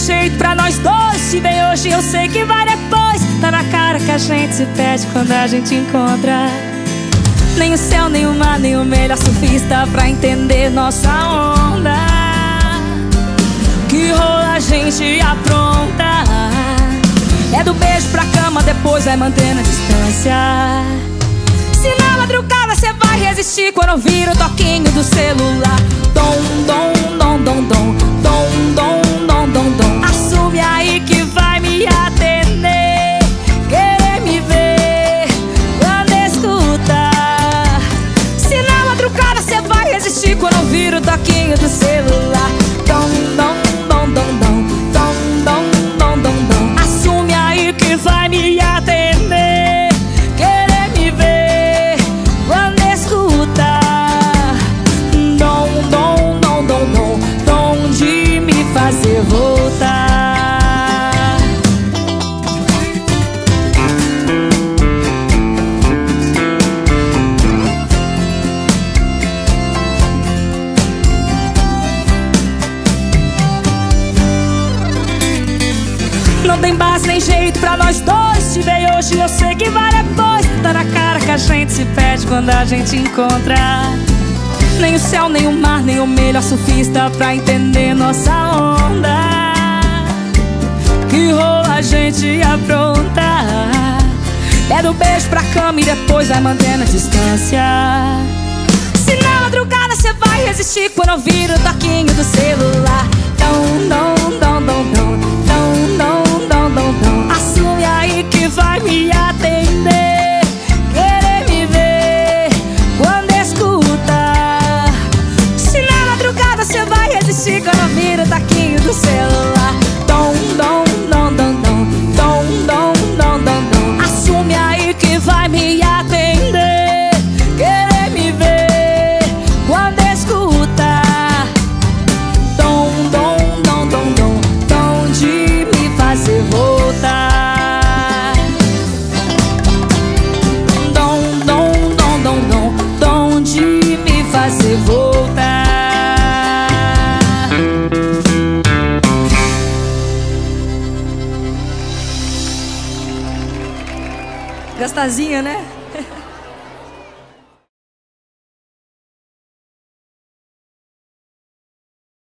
jeito pra nós dois. Se vem hoje eu sei que vai depois. Tá na cara que a gente se perde quando a gente encontra. Nem o céu, nem o mar, nem o melhor surfista Pra entender nossa onda. Que rola a gente apronta. É do beijo pra cama, depois vai mantendo a distância. Se na madrugada cê vai resistir Quando ouvir o toquinho do celular. Dom, dom, toquinho do celular. Tem base nem jeito pra nós dois. Te veio hoje eu sei que vai depois. Tá na cara que a gente se perde quando a gente encontra. Nem o céu, nem o mar, nem o melhor surfista Pra entender nossa onda. Que rola a gente apronta. É do beijo pra cama e depois vai mantendo a distância. Se na madrugada cê vai resistir Quando ouvir o toquinho do celular Gastazinha, né?